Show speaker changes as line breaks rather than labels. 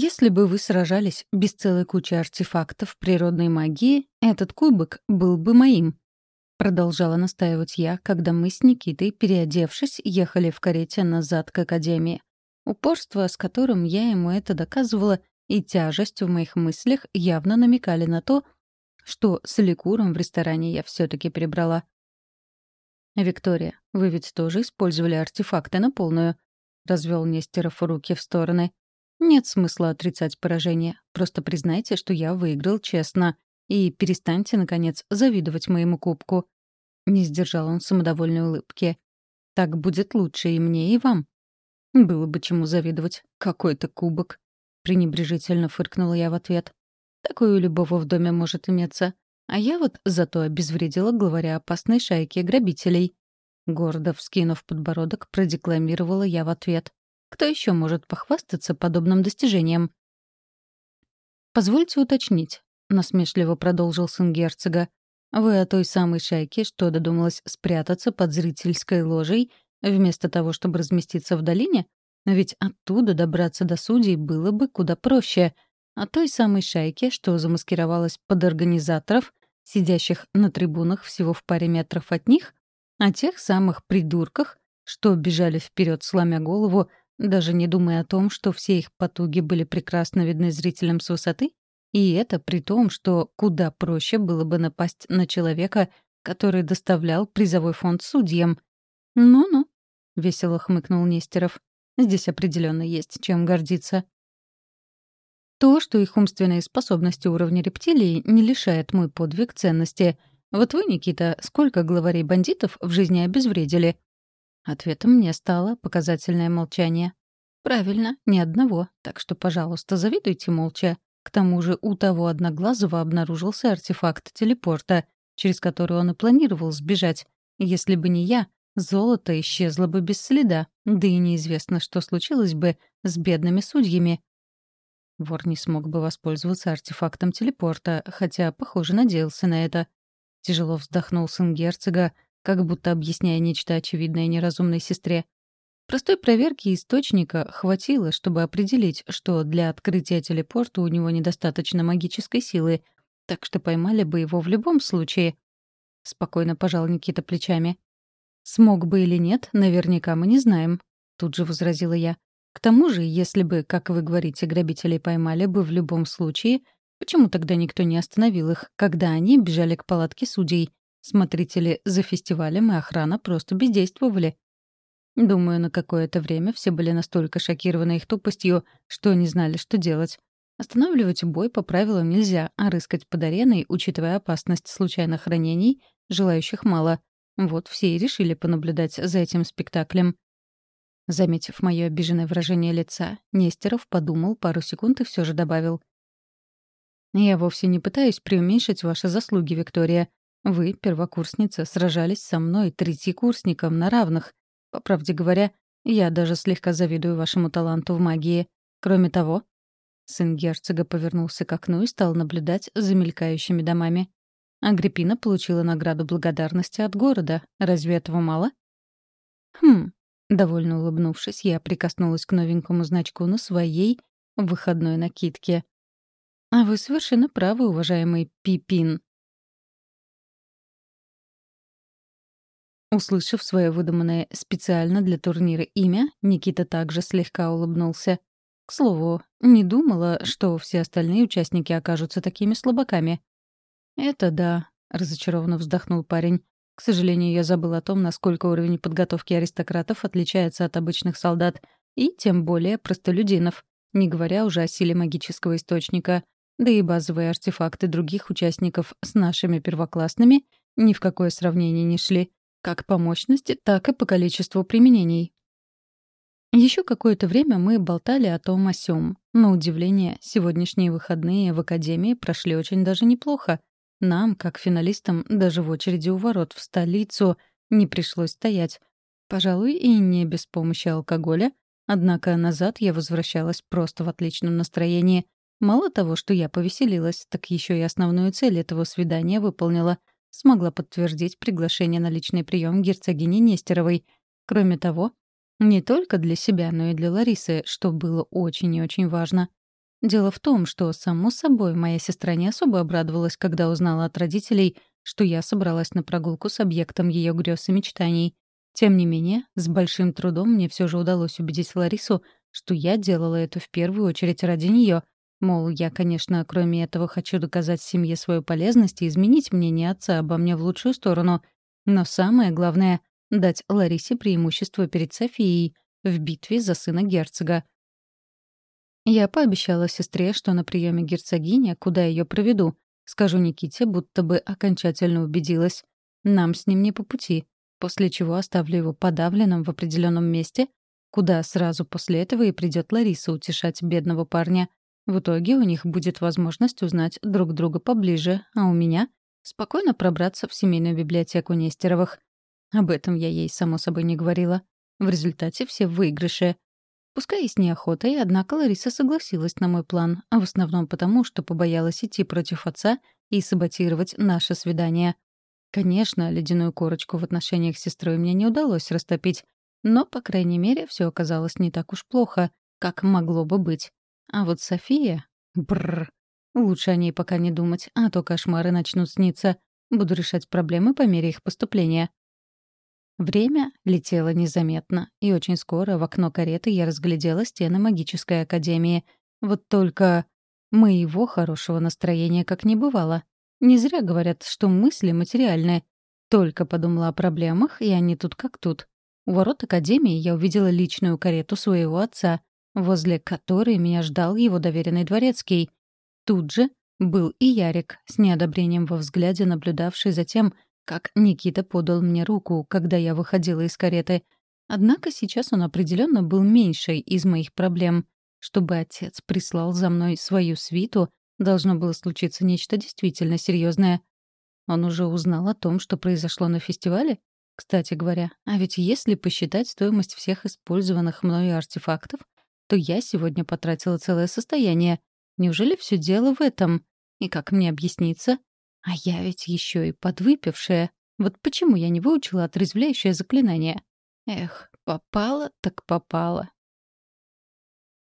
Если бы вы сражались без целой кучи артефактов природной магии, этот кубок был бы моим. Продолжала настаивать я, когда мы с Никитой, переодевшись, ехали в карете назад к Академии. Упорство, с которым я ему это доказывала, и тяжесть в моих мыслях явно намекали на то, что с ликуром в ресторане я все таки перебрала. «Виктория, вы ведь тоже использовали артефакты на полную?» — развел Нестеров руки в стороны. «Нет смысла отрицать поражение. Просто признайте, что я выиграл честно. И перестаньте, наконец, завидовать моему кубку». Не сдержал он самодовольной улыбки. «Так будет лучше и мне, и вам». «Было бы чему завидовать. Какой-то кубок». Пренебрежительно фыркнула я в ответ. «Такое у любого в доме может иметься. А я вот зато обезвредила главаря опасной шайки грабителей. Гордо вскинув подбородок, продекламировала я в ответ. Кто еще может похвастаться подобным достижением? «Позвольте уточнить», — насмешливо продолжил сын герцога. «Вы о той самой шайке, что додумалась спрятаться под зрительской ложей, вместо того, чтобы разместиться в долине? Ведь оттуда добраться до судей было бы куда проще. О той самой шайке, что замаскировалась под организаторов, сидящих на трибунах всего в паре метров от них, о тех самых придурках, что бежали вперед, сломя голову, даже не думая о том, что все их потуги были прекрасно видны зрителям с высоты, и это при том, что куда проще было бы напасть на человека, который доставлял призовой фонд судьям. «Ну-ну», — весело хмыкнул Нестеров, — «здесь определенно есть чем гордиться». То, что их умственные способности уровня рептилий, не лишает мой подвиг ценности. Вот вы, Никита, сколько главарей бандитов в жизни обезвредили? Ответом мне стало показательное молчание. Правильно, ни одного, так что, пожалуйста, завидуйте молча. К тому же у того одноглазого обнаружился артефакт телепорта, через который он и планировал сбежать. Если бы не я, золото исчезло бы без следа, да и неизвестно, что случилось бы с бедными судьями. Вор не смог бы воспользоваться артефактом телепорта, хотя, похоже, надеялся на это. Тяжело вздохнул сын герцога, как будто объясняя нечто очевидное неразумной сестре. Простой проверки источника хватило, чтобы определить, что для открытия телепорта у него недостаточно магической силы, так что поймали бы его в любом случае. Спокойно пожал Никита плечами. «Смог бы или нет, наверняка мы не знаем», — тут же возразила я. К тому же, если бы, как вы говорите, грабителей поймали бы в любом случае, почему тогда никто не остановил их, когда они бежали к палатке судей? Смотрители за фестивалем и охрана просто бездействовали. Думаю, на какое-то время все были настолько шокированы их тупостью, что не знали, что делать. Останавливать бой по правилам нельзя, а рыскать под ареной, учитывая опасность случайных ранений, желающих мало. Вот все и решили понаблюдать за этим спектаклем. Заметив мое обиженное выражение лица, Нестеров подумал пару секунд и все же добавил. «Я вовсе не пытаюсь преуменьшить ваши заслуги, Виктория. Вы, первокурсница, сражались со мной, третьекурсником, на равных. По правде говоря, я даже слегка завидую вашему таланту в магии. Кроме того...» Сын герцога повернулся к окну и стал наблюдать за мелькающими домами. Агриппина получила награду благодарности от города. Разве этого мало? «Хм, Довольно улыбнувшись, я прикоснулась к новенькому значку на своей выходной накидке. «А вы совершенно правы, уважаемый Пипин». Услышав свое выдуманное специально для турнира имя, Никита также слегка улыбнулся. К слову, не думала, что все остальные участники окажутся такими слабаками. «Это да», — разочарованно вздохнул парень. К сожалению, я забыл о том, насколько уровень подготовки аристократов отличается от обычных солдат, и тем более простолюдинов, не говоря уже о силе магического источника, да и базовые артефакты других участников с нашими первоклассными ни в какое сравнение не шли, как по мощности, так и по количеству применений. Еще какое-то время мы болтали о том о сём. На удивление, сегодняшние выходные в Академии прошли очень даже неплохо. Нам, как финалистам, даже в очереди у ворот в столицу не пришлось стоять. Пожалуй, и не без помощи алкоголя. Однако назад я возвращалась просто в отличном настроении. Мало того, что я повеселилась, так еще и основную цель этого свидания выполнила. Смогла подтвердить приглашение на личный прием герцогини Нестеровой. Кроме того, не только для себя, но и для Ларисы, что было очень и очень важно. Дело в том, что, само собой, моя сестра не особо обрадовалась, когда узнала от родителей, что я собралась на прогулку с объектом ее грез и мечтаний. Тем не менее, с большим трудом мне все же удалось убедить Ларису, что я делала это в первую очередь ради нее. Мол, я, конечно, кроме этого хочу доказать семье свою полезность и изменить мнение отца обо мне в лучшую сторону. Но самое главное — дать Ларисе преимущество перед Софией в битве за сына герцога. Я пообещала сестре, что на приеме герцогиня, куда ее проведу, скажу Никите, будто бы окончательно убедилась. Нам с ним не по пути, после чего оставлю его подавленным в определенном месте, куда сразу после этого и придет Лариса утешать бедного парня. В итоге у них будет возможность узнать друг друга поближе, а у меня — спокойно пробраться в семейную библиотеку Нестеровых. Об этом я ей, само собой, не говорила. В результате все выигрыши. Пускай и с неохотой, однако Лариса согласилась на мой план, а в основном потому, что побоялась идти против отца и саботировать наше свидание. Конечно, ледяную корочку в отношениях с сестрой мне не удалось растопить, но, по крайней мере, все оказалось не так уж плохо, как могло бы быть. А вот София... Бррр. Лучше о ней пока не думать, а то кошмары начнут сниться. Буду решать проблемы по мере их поступления. Время летело незаметно, и очень скоро в окно кареты я разглядела стены магической академии. Вот только моего хорошего настроения как не бывало. Не зря говорят, что мысли материальны. Только подумала о проблемах, и они тут как тут. У ворот академии я увидела личную карету своего отца, возле которой меня ждал его доверенный дворецкий. Тут же был и Ярик, с неодобрением во взгляде наблюдавший за тем, как Никита подал мне руку, когда я выходила из кареты. Однако сейчас он определенно был меньшей из моих проблем. Чтобы отец прислал за мной свою свиту, должно было случиться нечто действительно серьезное. Он уже узнал о том, что произошло на фестивале? Кстати говоря, а ведь если посчитать стоимость всех использованных мною артефактов, то я сегодня потратила целое состояние. Неужели все дело в этом? И как мне объясниться, а я ведь еще и подвыпившая. Вот почему я не выучила отрезвляющее заклинание? Эх, попала так попала.